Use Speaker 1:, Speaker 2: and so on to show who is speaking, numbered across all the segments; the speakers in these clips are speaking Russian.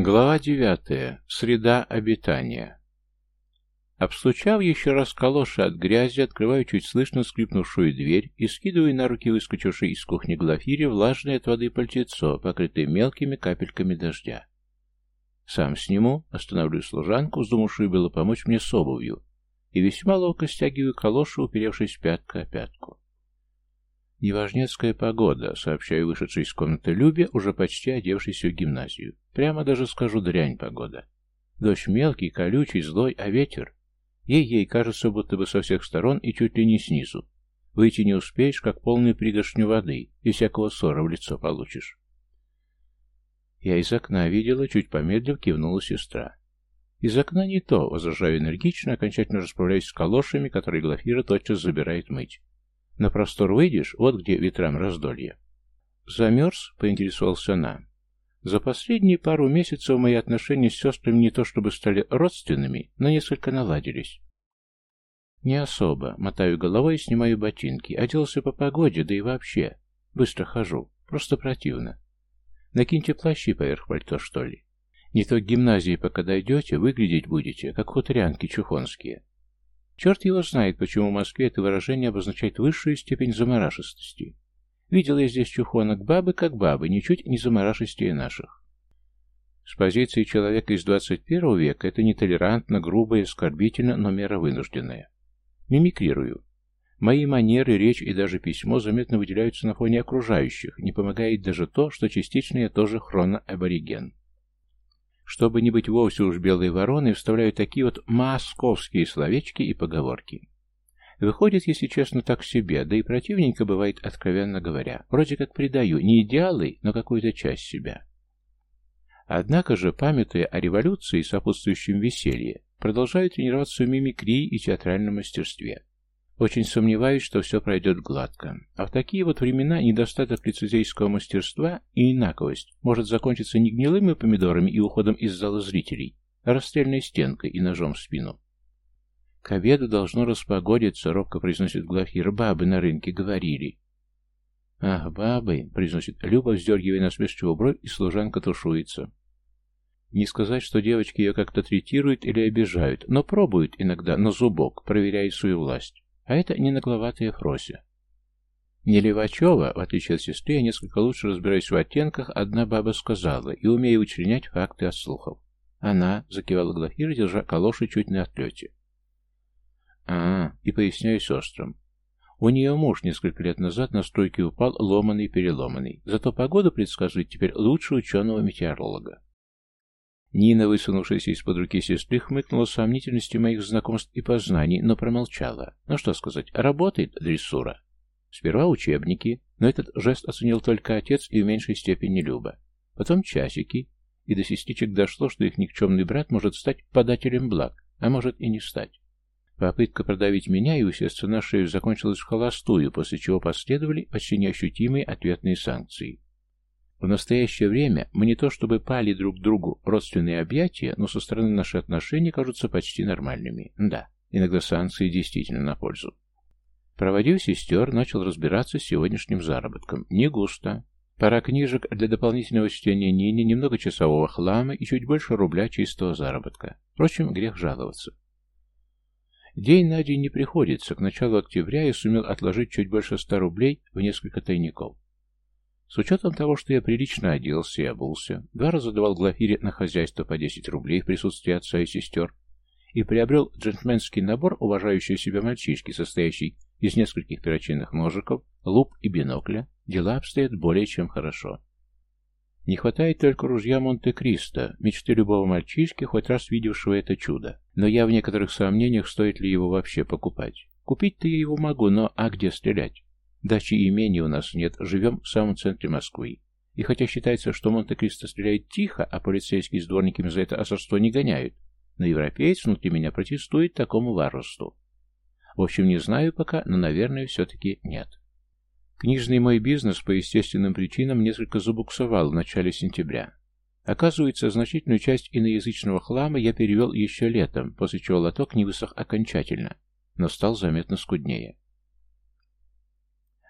Speaker 1: Глава девятая. Среда обитания. Обстучав еще раз калоши от грязи, открываю чуть слышно скрипнувшую дверь и скидываю на руки выскочившей из кухни Глафире влажное от воды пальтецо, покрытое мелкими капельками дождя. Сам сниму, останавливаю служанку, вздумавшую было помочь мне с обувью, и весьма ловко стягиваю калоши, уперевшись пятка о пятку. «Неважнецкая погода», — сообщаю вышедший из комнаты Любе, уже почти одевшийся в гимназию. «Прямо даже скажу, дрянь погода. Дождь мелкий, колючий, злой, а ветер...» Ей-ей кажется, будто бы со всех сторон и чуть ли не снизу. Выйти не успеешь, как полную пригоршню воды, и всякого ссора в лицо получишь. Я из окна видела, чуть помедлив кивнула сестра. Из окна не то, возражаю энергично, окончательно расправляюсь с калошами, которые Глафира тотчас забирает мыть. На простор выйдешь, вот где ветрам раздолье. Замерз, поинтересовался она. За последние пару месяцев мои отношения с сестрами не то чтобы стали родственными, но несколько наладились. Не особо. Мотаю головой и снимаю ботинки. Оделся по погоде, да и вообще. Быстро хожу. Просто противно. Накиньте плащи поверх пальто, что ли. Не то к гимназии, пока дойдете, выглядеть будете, как хуторянки чухонские. Черт его знает, почему в Москве это выражение обозначает высшую степень заморашистости. Видела я здесь чухонок бабы как бабы, ничуть не заморашистее наших. С позиции человека из 21 века это нетолерантно, грубо и оскорбительно, но мера вынужденная. Мимикрирую. Мои манеры, речь и даже письмо заметно выделяются на фоне окружающих, не помогает даже то, что частично я тоже хроноабориген. Чтобы не быть вовсе уж белой вороной, вставляю такие вот московские словечки и поговорки. Выходит, если честно, так себе, да и противника бывает, откровенно говоря. Вроде как предаю не идеалы, но какую-то часть себя. Однако же, памятуя о революции и сопутствующем веселье, продолжаю тренироваться в мимикрии и театральном мастерстве. Очень сомневаюсь, что все пройдет гладко. А в такие вот времена недостаток лицезейского мастерства и инаковость может закончиться не гнилыми помидорами и уходом из зала зрителей, а расстрельной стенкой и ножом в спину. «К обеду должно распогодиться», — робко произносит Глафир. «Бабы на рынке говорили». «Ах, бабы!» — произносит Люба, вздергивая насмешчиво бровь, и служанка тушуется. Не сказать, что девочки ее как-то третируют или обижают, но пробуют иногда на зубок, проверяя свою власть. А это не нагловатая Фрося. Не Левачева, в отличие от сестры, я несколько лучше разбираюсь в оттенках, одна баба сказала, и умею вычленять факты от слухов. Она закивала Глафира, держа калоши чуть на отлете. А, и поясняю сестрам. У нее муж несколько лет назад на стойке упал ломаный-переломанный, зато погоду предсказывает теперь лучше ученого-метеоролога. Нина, высунувшись из-под руки сестры, хмыкнула сомнительностью моих знакомств и познаний, но промолчала. Ну что сказать, работает дрессура. Сперва учебники, но этот жест оценил только отец и в меньшей степени Люба. Потом часики, и до сестричек дошло, что их никчемный брат может стать подателем благ, а может и не стать. Попытка продавить меня и усесться на шею закончилась в холостую, после чего последовали почти неощутимые ответные санкции. В настоящее время мы не то чтобы пали друг другу родственные объятия, но со стороны наши отношения кажутся почти нормальными. Да, иногда санкции действительно на пользу. Проводив сестер, начал разбираться с сегодняшним заработком. Не густо. Пара книжек для дополнительного чтения Нине, немного часового хлама и чуть больше рубля чистого заработка. Впрочем, грех жаловаться. День на день не приходится. К началу октября я сумел отложить чуть больше ста рублей в несколько тайников. С учетом того, что я прилично оделся и обулся, два раза давал Глафире на хозяйство по 10 рублей в присутствии отца и сестер, и приобрел джентльменский набор уважающего себя мальчишки, состоящий из нескольких перочинных ножиков, луп и бинокля, дела обстоят более чем хорошо. Не хватает только ружья Монте-Кристо, мечты любого мальчишки, хоть раз видевшего это чудо. Но я в некоторых сомнениях, стоит ли его вообще покупать. Купить-то я его могу, но а где стрелять? Дачи и имений у нас нет, живем в самом центре Москвы. И хотя считается, что Монте-Кристо стреляет тихо, а полицейские с дворниками за это озорство не гоняют, но европеец внутри меня протестует такому варварству. В общем, не знаю пока, но, наверное, все-таки нет. Книжный мой бизнес по естественным причинам несколько забуксовал в начале сентября. Оказывается, значительную часть иноязычного хлама я перевел еще летом, после чего лоток не высох окончательно, но стал заметно скуднее.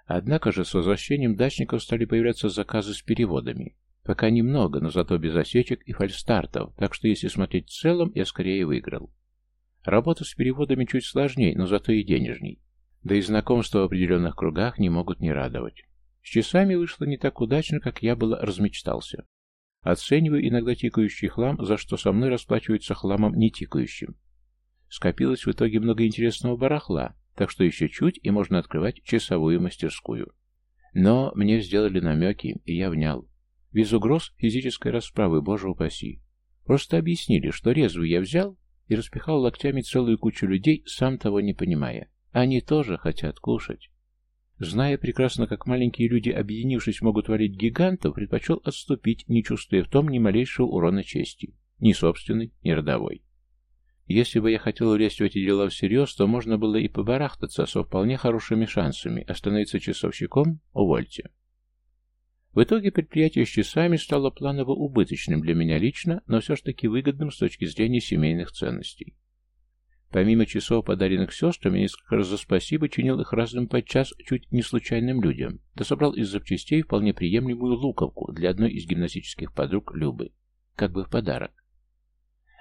Speaker 1: Однако же с возвращением дачников стали появляться заказы с переводами. Пока немного, но зато без осечек и фальстартов, так что если смотреть в целом, я скорее выиграл. Работа с переводами чуть сложнее, но зато и денежней. Да и знакомства в определенных кругах не могут не радовать. С часами вышло не так удачно, как я было размечтался. Оцениваю иногда тикающий хлам, за что со мной расплачиваются хламом не тикающим. Скопилось в итоге много интересного барахла, так что еще чуть, и можно открывать часовую мастерскую. Но мне сделали намеки, и я внял. Без угроз физической расправы, боже упаси. Просто объяснили, что резву я взял и распихал локтями целую кучу людей, сам того не понимая. Они тоже хотят кушать. Зная прекрасно, как маленькие люди, объединившись, могут валить гигантов, предпочел отступить, не чувствуя в том ни малейшего урона чести. Ни собственной, ни родовой. Если бы я хотел влезть в эти дела всерьез, то можно было и побарахтаться со вполне хорошими шансами, а становиться часовщиком — увольте. В итоге предприятие с часами стало планово убыточным для меня лично, но все ж таки выгодным с точки зрения семейных ценностей. Помимо часов, подаренных сестрами, несколько раз за спасибо чинил их разным подчас чуть не случайным людям, да собрал из запчастей вполне приемлемую луковку для одной из гимнастических подруг Любы, как бы в подарок.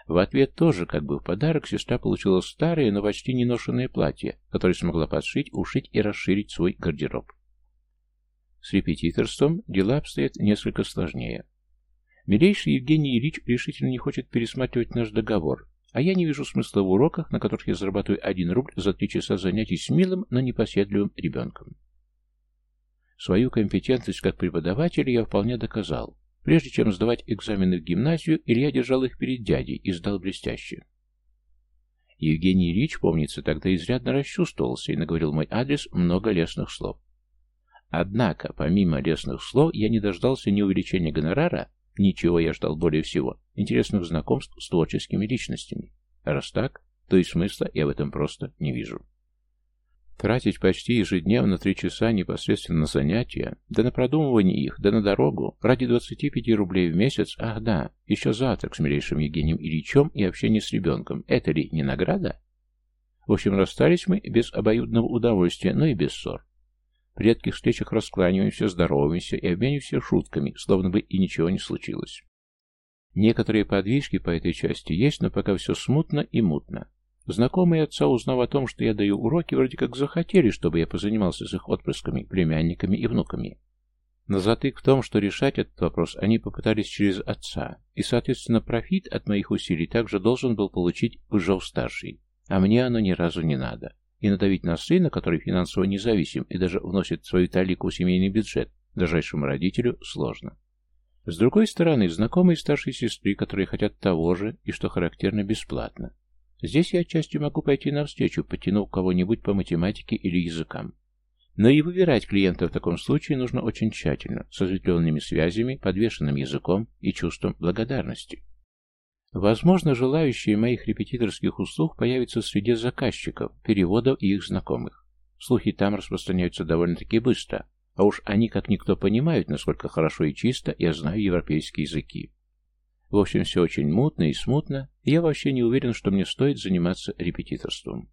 Speaker 1: В ответ тоже, как бы в подарок, сестра получила старое, но почти не ношенное платье, которое смогла подшить, ушить и расширить свой гардероб. С репетиторством дела обстоят несколько сложнее. Милейший Евгений Ильич решительно не хочет пересматривать наш договор, а я не вижу смысла в уроках, на которых я зарабатываю один рубль за три часа занятий с милым, но непоседливым ребенком. Свою компетентность как преподавателя я вполне доказал. Прежде чем сдавать экзамены в гимназию, Илья держал их перед дядей и сдал блестяще. Евгений Ильич, помнится, тогда изрядно расчувствовался и наговорил мой адрес много лестных слов. Однако, помимо лестных слов, я не дождался ни увеличения гонорара, ничего я ждал более всего, интересных знакомств с творческими личностями. Раз так, то и смысла я в этом просто не вижу. Тратить почти ежедневно три часа непосредственно на занятия, да на продумывание их, да на дорогу, ради 25 рублей в месяц, ах да, еще завтрак с милейшим Евгением Ильичем и общение с ребенком, это ли не награда? В общем, расстались мы без обоюдного удовольствия, но и без ссор. При редких встречах раскланиваемся, здороваемся и обмениваемся шутками, словно бы и ничего не случилось. Некоторые подвижки по этой части есть, но пока все смутно и мутно. Знакомые отца, узнав о том, что я даю уроки, вроде как захотели, чтобы я позанимался с их отпрысками, племянниками и внуками. Но затык в том, что решать этот вопрос они попытались через отца, и, соответственно, профит от моих усилий также должен был получить Пыжов-старший, а мне оно ни разу не надо. И надавить на сына, который финансово независим и даже вносит свою талику в семейный бюджет, дрожайшему родителю, сложно. С другой стороны, знакомые старшей сестры, которые хотят того же и, что характерно, бесплатно. Здесь я отчасти могу пойти навстречу, подтянув кого-нибудь по математике или языкам. Но и выбирать клиента в таком случае нужно очень тщательно, с разветвленными связями, подвешенным языком и чувством благодарности. Возможно, желающие моих репетиторских услуг появятся среди заказчиков, переводов и их знакомых. Слухи там распространяются довольно-таки быстро, а уж они как никто понимают, насколько хорошо и чисто я знаю европейские языки. В общем, все очень мутно и смутно, и я вообще не уверен, что мне стоит заниматься репетиторством.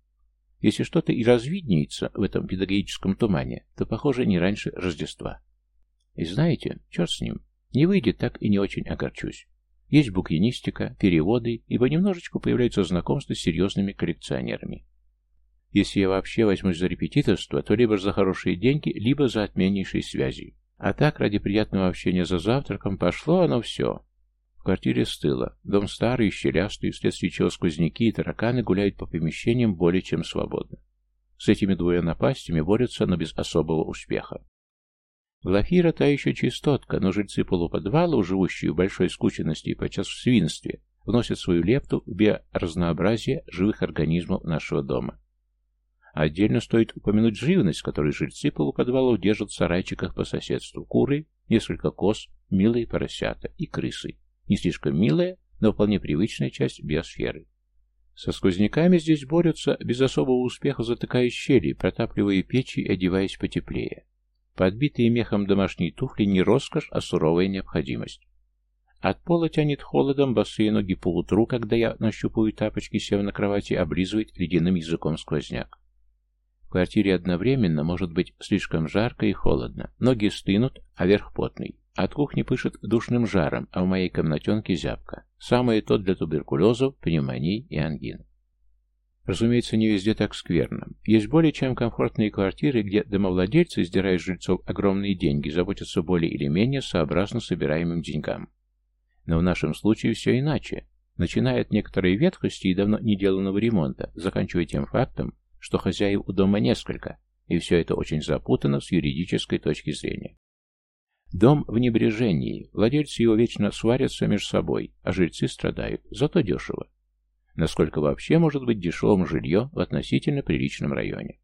Speaker 1: Если что-то и развиднеется в этом педагогическом тумане, то, похоже, не раньше Рождества. И знаете, черт с ним, не выйдет так и не очень огорчусь. Есть букинистика, переводы, и понемножечку появляются знакомства с серьезными коллекционерами. Если я вообще возьмусь за репетиторство, то либо за хорошие деньги, либо за отменнейшие связи. А так, ради приятного общения за завтраком, пошло оно все квартире стыло. Дом старый, щелястый, вследствие чего сквозняки и тараканы гуляют по помещениям более чем свободно. С этими двумя напастями борются, но без особого успеха. Глафира та еще чистотка, но жильцы полуподвала, живущие в большой скученности и подчас в свинстве, вносят свою лепту в биоразнообразие живых организмов нашего дома. Отдельно стоит упомянуть живность, которой жильцы полуподвала держат в сарайчиках по соседству. Куры, несколько коз, милые поросята и крысы. Не слишком милая, но вполне привычная часть биосферы. Со сквозняками здесь борются без особого успеха, затыкая щели, протапливая печи и одеваясь потеплее. Подбитые мехом домашние туфли не роскошь, а суровая необходимость. От пола тянет холодом, босые ноги поутру, когда я нащупываю тапочки, сев на кровати, облизывает ледяным языком сквозняк. В квартире одновременно может быть слишком жарко и холодно. Ноги стынут, а верх потный. От кухни пышет душным жаром, а в моей комнатенке зябко. Самое то для туберкулезов, пневмоний и ангин. Разумеется, не везде так скверно. Есть более чем комфортные квартиры, где домовладельцы, сдирая жильцов огромные деньги, заботятся более или менее сообразно собираемым деньгам. Но в нашем случае все иначе. Начиная от некоторой ветхости и давно неделанного ремонта, заканчивая тем фактом, что хозяев у дома несколько, и все это очень запутано с юридической точки зрения. Дом в небрежении, владельцы его вечно сварятся между собой, а жильцы страдают, зато дешево. Насколько вообще может быть дешевым жилье в относительно приличном районе?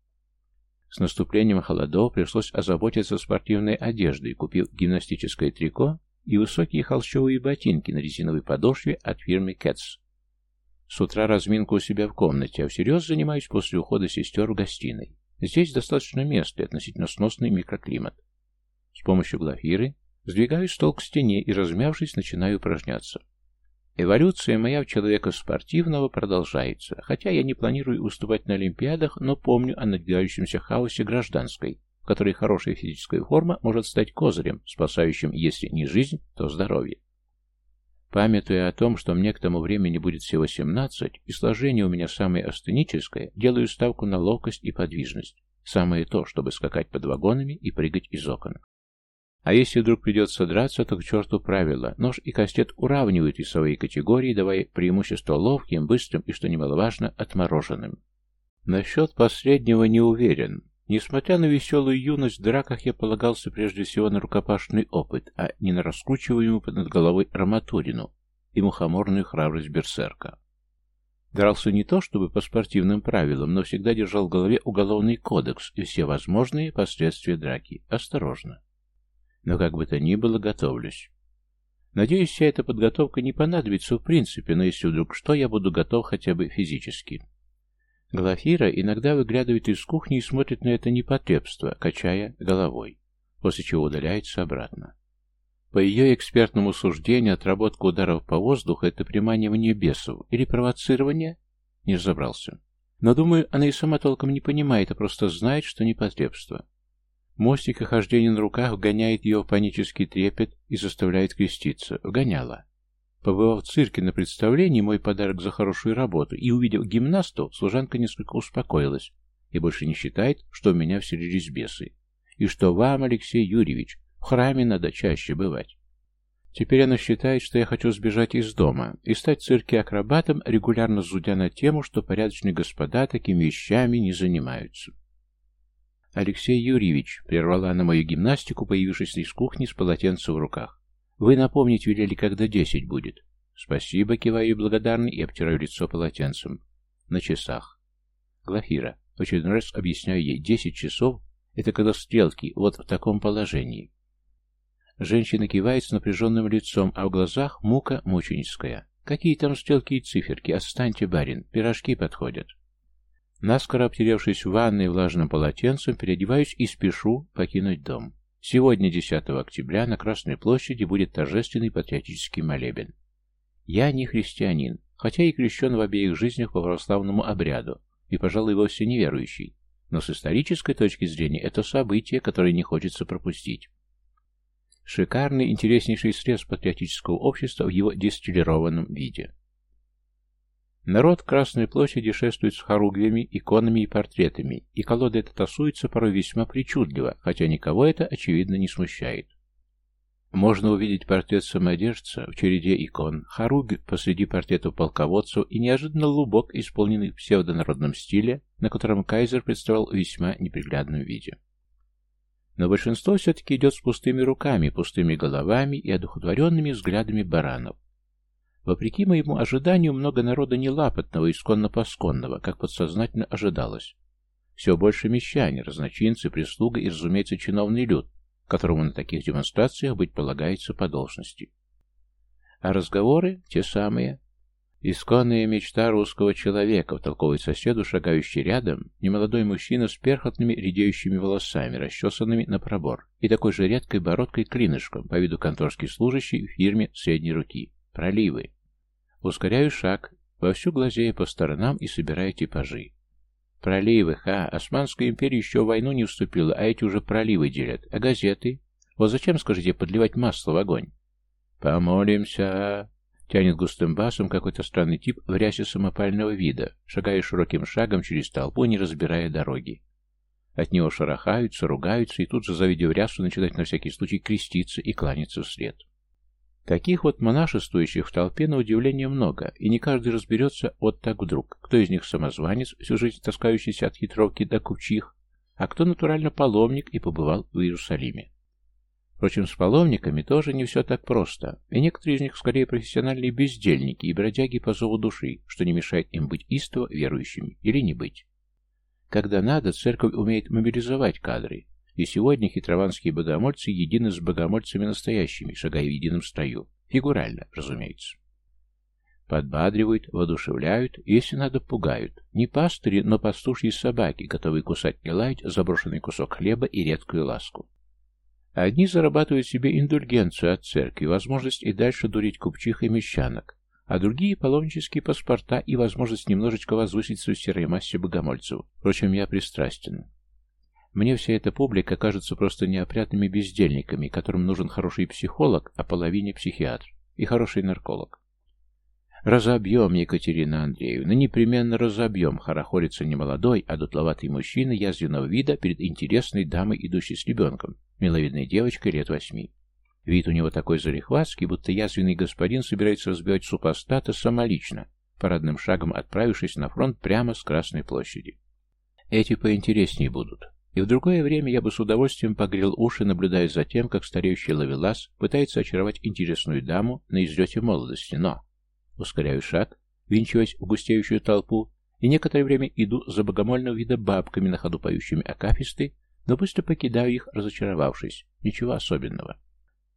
Speaker 1: С наступлением холодов пришлось озаботиться спортивной одеждой, купив гимнастическое трико и высокие холщовые ботинки на резиновой подошве от фирмы Cats. С утра разминка у себя в комнате, а всерьез занимаюсь после ухода сестер в гостиной. Здесь достаточно места и относительно сносный микроклимат. С помощью глафиры сдвигаю стол к стене и, размявшись, начинаю упражняться. Эволюция моя в человека спортивного продолжается, хотя я не планирую уступать на Олимпиадах, но помню о надвигающемся хаосе гражданской, в которой хорошая физическая форма может стать козырем, спасающим, если не жизнь, то здоровье. Памятуя о том, что мне к тому времени будет всего 17, и сложение у меня самое астеническое, делаю ставку на ловкость и подвижность. Самое то, чтобы скакать под вагонами и прыгать из окон. А если вдруг придется драться, то к черту правила. Нож и кастет уравнивают весовые категории, давая преимущество ловким, быстрым и, что немаловажно, отмороженным. Насчет последнего не уверен. Несмотря на веселую юность, в драках я полагался прежде всего на рукопашный опыт, а не на раскручиваемую над головой арматурину и мухоморную храбрость берсерка. Дрался не то чтобы по спортивным правилам, но всегда держал в голове уголовный кодекс и все возможные последствия драки. Осторожно но как бы то ни было, готовлюсь. Надеюсь, вся эта подготовка не понадобится в принципе, но если вдруг что, я буду готов хотя бы физически. Глафира иногда выглядывает из кухни и смотрит на это непотребство, качая головой, после чего удаляется обратно. По ее экспертному суждению, отработка ударов по воздуху — это приманивание бесов или провоцирование? Не разобрался. Но, думаю, она и сама толком не понимает, а просто знает, что непотребство. Мостик хождение на руках гоняет ее в панический трепет и заставляет креститься. Гоняла. Побывав в цирке на представлении, мой подарок за хорошую работу, и увидев гимнасту, служанка несколько успокоилась и больше не считает, что у меня вселились бесы. И что вам, Алексей Юрьевич, в храме надо чаще бывать. Теперь она считает, что я хочу сбежать из дома и стать в цирке акробатом, регулярно зудя на тему, что порядочные господа такими вещами не занимаются. Алексей Юрьевич прервала на мою гимнастику, появившись из кухни с полотенцем в руках. Вы напомнить велели, когда десять будет. Спасибо, киваю благодарный и обтираю лицо полотенцем. На часах. Глафира, очень раз объясняю ей, десять часов — это когда стрелки вот в таком положении. Женщина кивает с напряженным лицом, а в глазах мука мученическая. Какие там стрелки и циферки, отстаньте, барин, пирожки подходят. Наскоро обтеревшись в ванной влажным полотенцем, переодеваюсь и спешу покинуть дом. Сегодня, 10 октября, на Красной площади будет торжественный патриотический молебен. Я не христианин, хотя и крещен в обеих жизнях по православному обряду, и, пожалуй, вовсе неверующий, но с исторической точки зрения это событие, которое не хочется пропустить. Шикарный, интереснейший срез патриотического общества в его дистиллированном виде. Народ Красной площади шествует с хоругвями, иконами и портретами, и колода эта тасуется порой весьма причудливо, хотя никого это, очевидно, не смущает. Можно увидеть портрет самодержца в череде икон, хоругвь посреди портретов полководцев и неожиданно лубок, исполненный в псевдонародном стиле, на котором кайзер представал весьма неприглядном виде. Но большинство все-таки идет с пустыми руками, пустыми головами и одухотворенными взглядами баранов. Вопреки моему ожиданию, много народа нелапотного, исконно-посконного, как подсознательно ожидалось. Все больше мещане, разночинцы, прислуга и, разумеется, чиновный люд, которому на таких демонстрациях быть полагается по должности. А разговоры те самые. Исконная мечта русского человека, втолковывает соседу, шагающий рядом, немолодой мужчина с перхотными редеющими волосами, расчесанными на пробор, и такой же редкой бородкой клинышком, по виду конторский служащий в фирме средней руки. Проливы. Ускоряю шаг, вовсю глазея по сторонам и собирая типажи. Проливы, ха, Османская империя еще в войну не вступила, а эти уже проливы делят. А газеты? Вот зачем, скажите, подливать масло в огонь? Помолимся. Тянет густым басом какой-то странный тип в рясе самопального вида, шагая широким шагом через толпу, не разбирая дороги. От него шарахаются, ругаются и тут же, завидев рясу, начинают на всякий случай креститься и кланяться вслед. Таких вот монашествующих в толпе на удивление много, и не каждый разберется вот так вдруг, кто из них самозванец, всю жизнь таскающийся от хитровки до купчих, а кто натурально паломник и побывал в Иерусалиме. Впрочем, с паломниками тоже не все так просто, и некоторые из них скорее профессиональные бездельники и бродяги по зову души, что не мешает им быть истово верующими или не быть. Когда надо, церковь умеет мобилизовать кадры, и сегодня хитрованские богомольцы едины с богомольцами настоящими, шагая в едином строю. Фигурально, разумеется. Подбадривают, воодушевляют, если надо, пугают. Не пастыри, но пастушьи собаки, готовые кусать и лаять заброшенный кусок хлеба и редкую ласку. Одни зарабатывают себе индульгенцию от церкви, возможность и дальше дурить купчих и мещанок, а другие – паломнические паспорта и возможность немножечко возвыситься в серой массе богомольцев. Впрочем, я пристрастен. Мне вся эта публика кажется просто неопрятными бездельниками, которым нужен хороший психолог, а половине психиатр и хороший нарколог. «Разобьем, Екатерина Андреевна, непременно разобьем», — хорохорится немолодой, а дутловатый мужчина язвенного вида перед интересной дамой, идущей с ребенком, миловидной девочкой лет восьми. Вид у него такой залихватский, будто язвенный господин собирается разбивать супостата самолично, парадным шагом отправившись на фронт прямо с Красной площади. Эти поинтереснее будут. И в другое время я бы с удовольствием погрел уши, наблюдая за тем, как стареющий ловелас пытается очаровать интересную даму на излете молодости, но... Ускоряю шаг, винчиваясь в густеющую толпу, и некоторое время иду за богомольного вида бабками, на ходу поющими акафисты, но быстро покидаю их, разочаровавшись. Ничего особенного.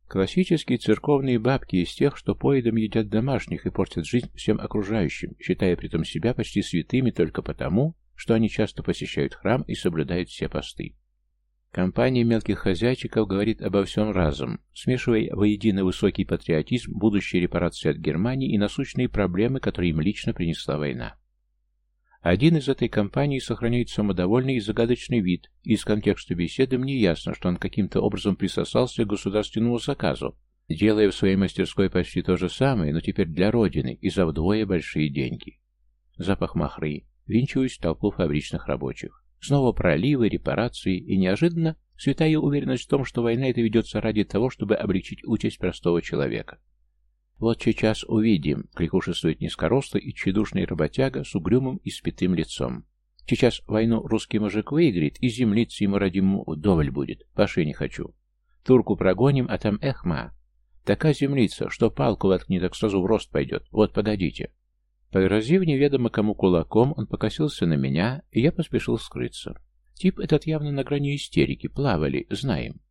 Speaker 1: Классические церковные бабки из тех, что поедом едят домашних и портят жизнь всем окружающим, считая при этом себя почти святыми только потому, что они часто посещают храм и соблюдают все посты. Компания мелких хозяйчиков говорит обо всем разом, смешивая воедино высокий патриотизм, будущие репарации от Германии и насущные проблемы, которые им лично принесла война. Один из этой компании сохраняет самодовольный и загадочный вид, и из контекста беседы мне ясно, что он каким-то образом присосался к государственному заказу, делая в своей мастерской почти то же самое, но теперь для Родины и за вдвое большие деньги. Запах махры, винчиваюсь в толпу фабричных рабочих. Снова проливы, репарации и неожиданно святая уверенность в том, что война эта ведется ради того, чтобы обречить участь простого человека. Вот сейчас увидим, кликушествует низкорослый и тщедушный работяга с угрюмым и спятым лицом. Сейчас войну русский мужик выиграет, и землицы ему родимому удоволь будет. Паши не хочу. Турку прогоним, а там эхма. Такая землица, что палку воткни, так сразу в рост пойдет. Вот, погодите. Погрозив неведомо кому кулаком, он покосился на меня, и я поспешил скрыться. Тип этот явно на грани истерики, плавали, знаем.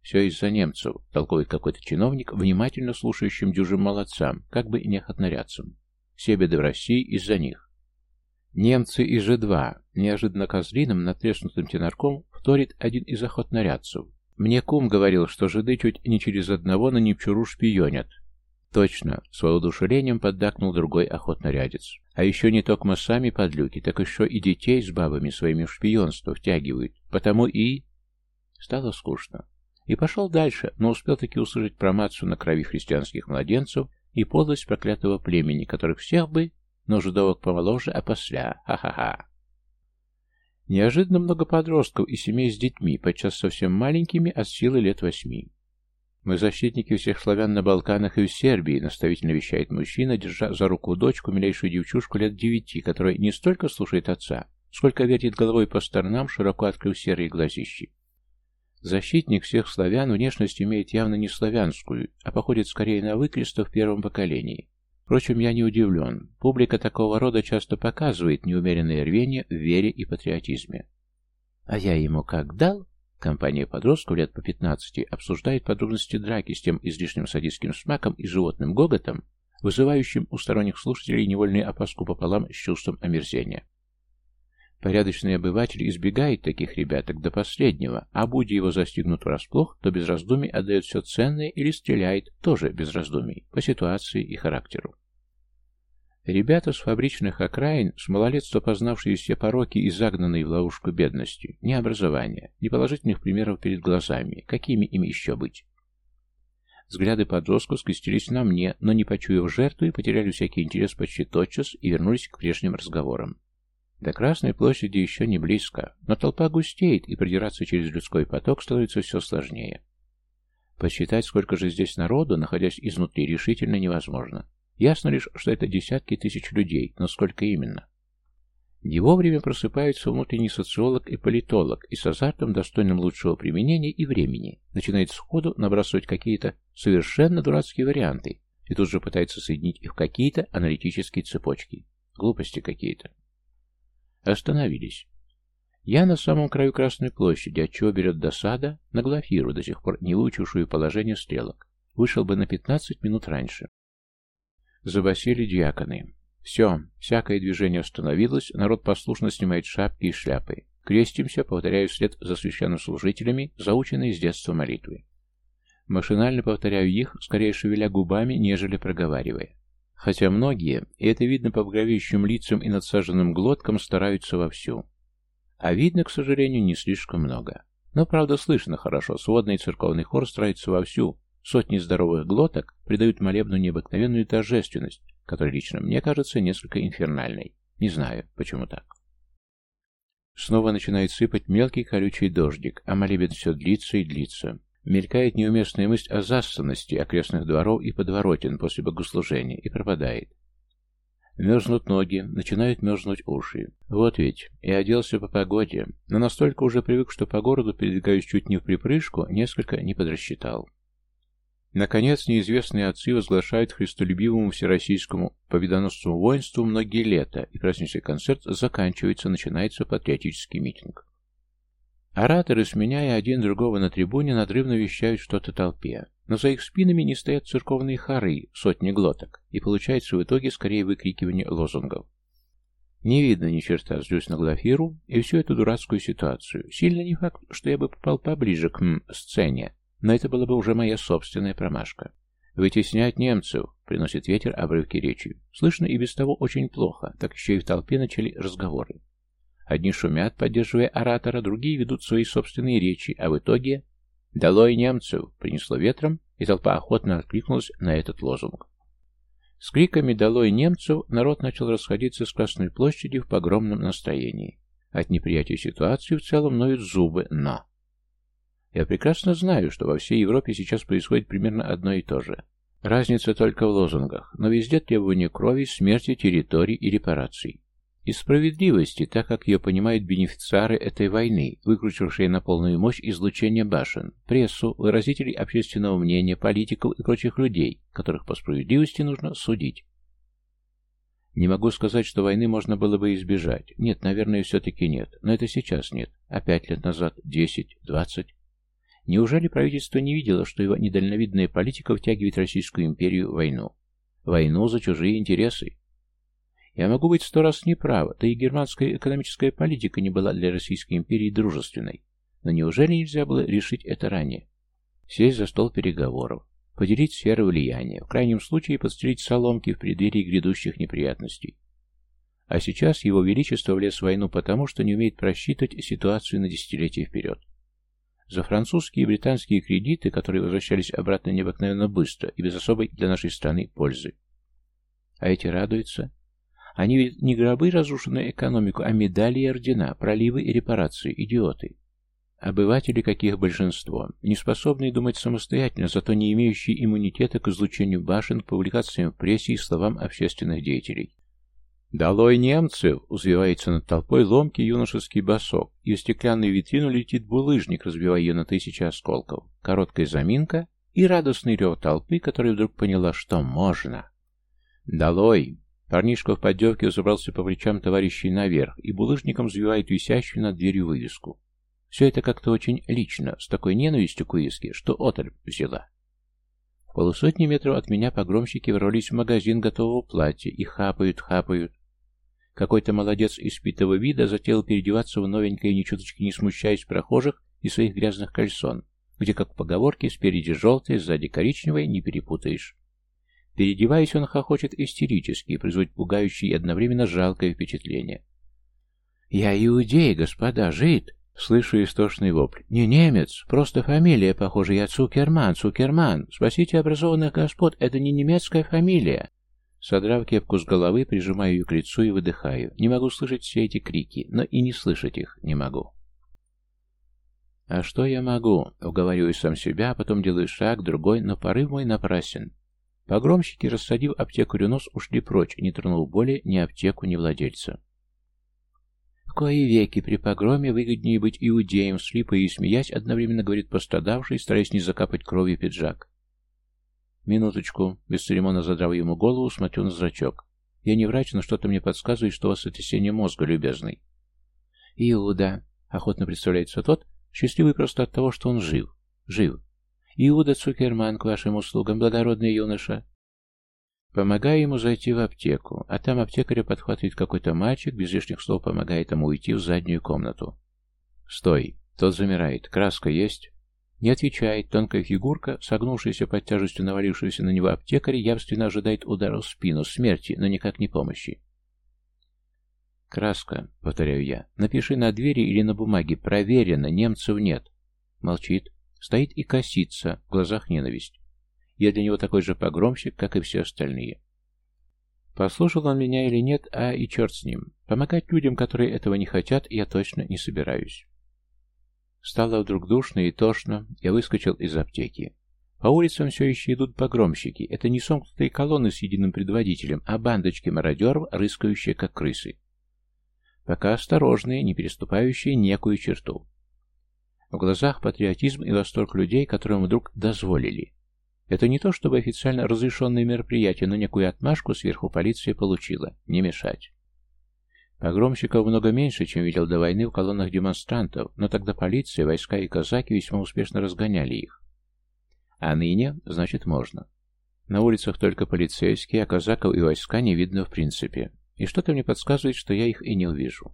Speaker 1: Все из-за немцев, Толковый какой-то чиновник, внимательно слушающим дюжим молодцам, как бы неохотнорядцам. Все беды в России из-за них. Немцы и же два. неожиданно козлиным, натреснутым тенарком, вторит один из охотнорядцев. Мне кум говорил, что жиды чуть не через одного на Непчуру шпионят, Точно, с воодушевлением поддакнул другой охотнорядец. А еще не только сами подлюки, так еще и детей с бабами своими в шпионство втягивают. Потому и... Стало скучно. И пошел дальше, но успел таки услышать про мацу на крови христианских младенцев и подлость проклятого племени, которых всех бы, но жидовок помоложе, а после, ха-ха-ха. Неожиданно много подростков и семей с детьми, подчас совсем маленькими, от силы лет восьми. Мы защитники всех славян на Балканах и в Сербии, наставительно вещает мужчина, держа за руку дочку, милейшую девчушку лет девяти, которая не столько слушает отца, сколько вертит головой по сторонам, широко открыв серые глазищи. Защитник всех славян внешность имеет явно не славянскую, а походит скорее на выкреста в первом поколении. Впрочем, я не удивлен. Публика такого рода часто показывает неумеренное рвение в вере и патриотизме. А я ему как дал, Компания подростков лет по 15 обсуждает подробности драки с тем излишним садистским смаком и животным гоготом, вызывающим у сторонних слушателей невольную опаску пополам с чувством омерзения. Порядочный обыватель избегает таких ребяток до последнего, а будь его застигнут врасплох, то без раздумий отдает все ценное или стреляет, тоже без раздумий, по ситуации и характеру. Ребята с фабричных окраин, с малолетства познавшие все пороки и загнанные в ловушку бедности, ни образования, ни положительных примеров перед глазами, какими им еще быть. Взгляды подростков скрестились на мне, но не почуяв жертвы, потеряли всякий интерес почти тотчас и вернулись к прежним разговорам. До Красной площади еще не близко, но толпа густеет, и продираться через людской поток становится все сложнее. Посчитать, сколько же здесь народу, находясь изнутри, решительно невозможно. Ясно лишь, что это десятки тысяч людей, но сколько именно? Не вовремя просыпается внутренний социолог и политолог и с азартом, достойным лучшего применения и времени, начинает сходу набрасывать какие-то совершенно дурацкие варианты и тут же пытается соединить их в какие-то аналитические цепочки. Глупости какие-то. Остановились. Я на самом краю Красной площади, отчего берет досада на Глафиру, до сих пор не выучившую положение стрелок. Вышел бы на 15 минут раньше. Забасели диаконы. Все, всякое движение остановилось, народ послушно снимает шапки и шляпы. Крестимся, повторяю вслед за священнослужителями, заученные с детства молитвы. Машинально повторяю их, скорее шевеля губами, нежели проговаривая. Хотя многие, и это видно по багровеющим лицам и надсаженным глоткам, стараются вовсю. А видно, к сожалению, не слишком много. Но, правда, слышно хорошо, сводный церковный хор старается вовсю, Сотни здоровых глоток придают молебну необыкновенную торжественность, которая лично мне кажется несколько инфернальной. Не знаю, почему так. Снова начинает сыпать мелкий колючий дождик, а молебен все длится и длится. Мелькает неуместная мысль о застанности окрестных дворов и подворотен после богослужения и пропадает. Мерзнут ноги, начинают мерзнуть уши. Вот ведь, я оделся по погоде, но настолько уже привык, что по городу передвигаюсь чуть не в припрыжку, несколько не подрасчитал. Наконец, неизвестные отцы возглашают христолюбивому всероссийскому победоносцу воинству многие лета, и праздничный концерт заканчивается, начинается патриотический митинг. Ораторы, сменяя один другого на трибуне, надрывно вещают что-то толпе. Но за их спинами не стоят церковные хоры, сотни глоток, и получается в итоге скорее выкрикивание лозунгов. Не видно ни черта, злюсь на Глафиру и всю эту дурацкую ситуацию. Сильно не факт, что я бы попал поближе к м, сцене, но это была бы уже моя собственная промашка. «Вытеснять немцев!» — приносит ветер обрывки речи. Слышно и без того очень плохо, так еще и в толпе начали разговоры. Одни шумят, поддерживая оратора, другие ведут свои собственные речи, а в итоге «Долой немцев!» принесло ветром, и толпа охотно откликнулась на этот лозунг. С криками «Долой немцев!» народ начал расходиться с Красной площади в погромном настроении. От неприятия ситуации в целом ноют зубы, но... Я прекрасно знаю, что во всей Европе сейчас происходит примерно одно и то же. Разница только в лозунгах, но везде требования крови, смерти, территорий и репараций. И справедливости, так как ее понимают бенефициары этой войны, выкрутившие на полную мощь излучение башен, прессу, выразителей общественного мнения, политиков и прочих людей, которых по справедливости нужно судить. Не могу сказать, что войны можно было бы избежать. Нет, наверное, все-таки нет. Но это сейчас нет. А пять лет назад? Десять? Двадцать? Неужели правительство не видело, что его недальновидная политика втягивает Российскую империю в войну? Войну за чужие интересы. Я могу быть сто раз неправ, да и германская экономическая политика не была для Российской империи дружественной. Но неужели нельзя было решить это ранее? Сесть за стол переговоров, поделить сферы влияния, в крайнем случае подстрелить соломки в преддверии грядущих неприятностей. А сейчас его величество влез в войну потому, что не умеет просчитывать ситуацию на десятилетия вперед. За французские и британские кредиты, которые возвращались обратно необыкновенно быстро и без особой для нашей страны пользы. А эти радуются. Они ведь не гробы, разрушенные экономику, а медали и ордена, проливы и репарации, идиоты. Обыватели, каких большинство, не способные думать самостоятельно, зато не имеющие иммунитета к излучению башен, к публикациям в прессе и словам общественных деятелей. «Долой немцев!» — взвивается над толпой ломкий юношеский босок, и в стеклянную витрину летит булыжник, разбивая ее на тысячи осколков. Короткая заминка и радостный рев толпы, которая вдруг поняла, что можно. «Долой!» Парнишка в поддевке забрался по плечам товарищей наверх и булыжником взвивает висящую над дверью вывеску. Все это как-то очень лично, с такой ненавистью к вывеске, что оторвь взяла. В полусотни метров от меня погромщики ворвались в магазин готового платья и хапают, хапают. Какой-то молодец из питого вида затеял переодеваться в новенькое, ни чуточки не смущаясь прохожих и своих грязных кальсон, где, как в поговорке, спереди желтые, сзади коричневые, не перепутаешь. Переодеваясь он хохочет истерически, производит пугающее и одновременно жалкое впечатление. «Я иудей, господа, жид!» Слышу истошный вопль. «Не немец, просто фамилия, похожа. Я Цукерман, Цукерман. Спасите образованных господ, это не немецкая фамилия!» Содрав кепку с головы, прижимаю ее к лицу и выдыхаю. Не могу слышать все эти крики, но и не слышать их не могу. «А что я могу?» — уговариваю сам себя, а потом делаю шаг, другой, но порыв мой напрасен. Погромщики, рассадив аптеку нос, ушли прочь, не тронув боли ни аптеку, ни владельца. В кои веки при погроме выгоднее быть иудеем, слипая и смеясь, одновременно говорит пострадавший, стараясь не закапать кровью пиджак. «Минуточку». Без церемона задрав ему голову, смотрю на зрачок. «Я не врач, но что-то мне подсказывает, что у вас сотрясение мозга, любезный». «Иуда», — охотно представляется тот, счастливый просто от того, что он жив. Жив. «Иуда Цукерман, к вашим услугам, благородный юноша». Помогаю ему зайти в аптеку, а там аптекаря подхватывает какой-то мальчик, без лишних слов помогает ему уйти в заднюю комнату. «Стой!» Тот замирает. «Краска есть?» Не отвечает, тонкая фигурка, согнувшаяся под тяжестью навалившегося на него аптекаря, явственно ожидает удара в спину, смерти, но никак не помощи. «Краска», — повторяю я, — «напиши на двери или на бумаге. Проверено, немцев нет». Молчит. Стоит и косится, в глазах ненависть. Я для него такой же погромщик, как и все остальные. Послушал он меня или нет, а и черт с ним. Помогать людям, которые этого не хотят, я точно не собираюсь. Стало вдруг душно и тошно, я выскочил из аптеки. По улицам все еще идут погромщики. Это не сомкнутые колонны с единым предводителем, а бандочки мародеров, рыскающие как крысы. Пока осторожные, не переступающие некую черту. В глазах патриотизм и восторг людей, которым вдруг дозволили. Это не то, чтобы официально разрешенное мероприятие, но некую отмашку сверху полиция получила. Не мешать. Погромщиков много меньше, чем видел до войны в колоннах демонстрантов, но тогда полиция, войска и казаки весьма успешно разгоняли их. А ныне, значит, можно. На улицах только полицейские, а казаков и войска не видно в принципе. И что-то мне подсказывает, что я их и не увижу.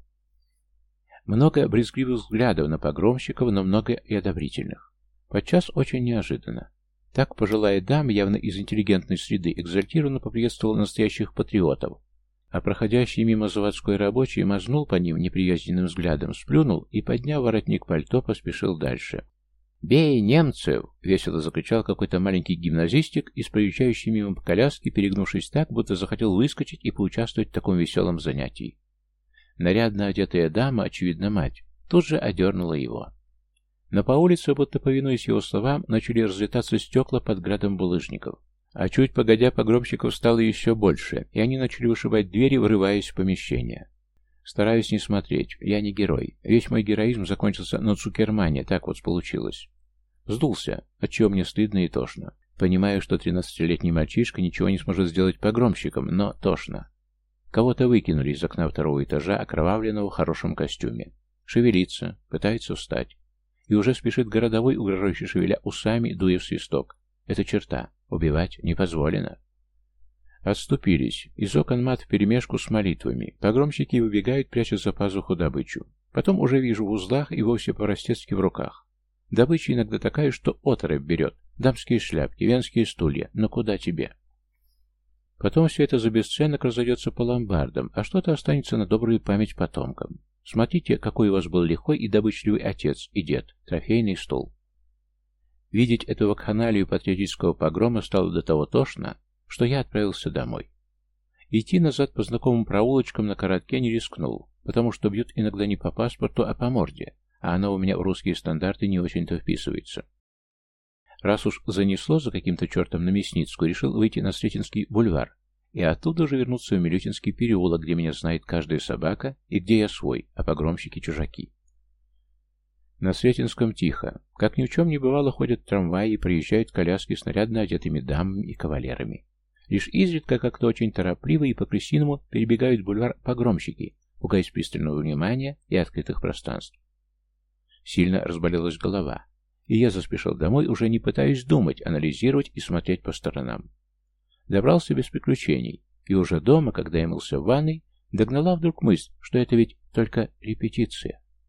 Speaker 1: Много брезгливых взглядов на погромщиков, но много и одобрительных. Подчас очень неожиданно. Так пожилая дама, явно из интеллигентной среды, экзальтированно поприветствовала настоящих патриотов, а проходящий мимо заводской рабочий мазнул по ним неприязненным взглядом, сплюнул и, подняв воротник пальто, поспешил дальше. «Бей немцев!» — весело закричал какой-то маленький гимназистик из мимо коляски, перегнувшись так, будто захотел выскочить и поучаствовать в таком веселом занятии. Нарядно одетая дама, очевидно мать, тут же одернула его. Но по улице, будто повинуясь его словам, начали разлетаться стекла под градом булыжников. А чуть погодя, погромщиков стало еще больше, и они начали вышивать двери, врываясь в помещение. Стараюсь не смотреть, я не герой. Весь мой героизм закончился на Цукермане, так вот получилось. Сдулся, отчего мне стыдно и тошно. Понимаю, что тринадцатилетний мальчишка ничего не сможет сделать погромщиком, но тошно. Кого-то выкинули из окна второго этажа, окровавленного в хорошем костюме. Шевелится, пытается встать. И уже спешит городовой, угрожающий шевеля усами, дуя в свисток. Это черта. Убивать не позволено. Отступились. Из окон мат вперемешку с молитвами. Погромщики выбегают, прячут за пазуху добычу. Потом уже вижу в узлах и вовсе по-ростецки в руках. Добыча иногда такая, что оторопь берет. Дамские шляпки, венские стулья. Но куда тебе? Потом все это за бесценок разойдется по ломбардам, а что-то останется на добрую память потомкам. Смотрите, какой у вас был лихой и добычливый отец и дед. Трофейный стол. Видеть эту вакханалию патриотического погрома стало до того тошно, что я отправился домой. Идти назад по знакомым проулочкам на коротке не рискнул, потому что бьют иногда не по паспорту, а по морде, а она у меня в русские стандарты не очень-то вписывается. Раз уж занесло за каким-то чертом на Мясницкую, решил выйти на Сретенский бульвар и оттуда же вернуться в Милютинский переулок, где меня знает каждая собака и где я свой, а погромщики чужаки. На Светинском тихо. Как ни в чем не бывало, ходят трамваи и приезжают коляски с нарядно одетыми дамами и кавалерами. Лишь изредка как-то очень торопливо и по-крестиному перебегают бульвар погромщики, пугаясь пристального внимания и открытых пространств. Сильно разболелась голова, и я заспешил домой, уже не пытаясь думать, анализировать и смотреть по сторонам. Добрался без приключений, и уже дома, когда я мылся в ванной, догнала вдруг мысль, что это ведь только репетиция.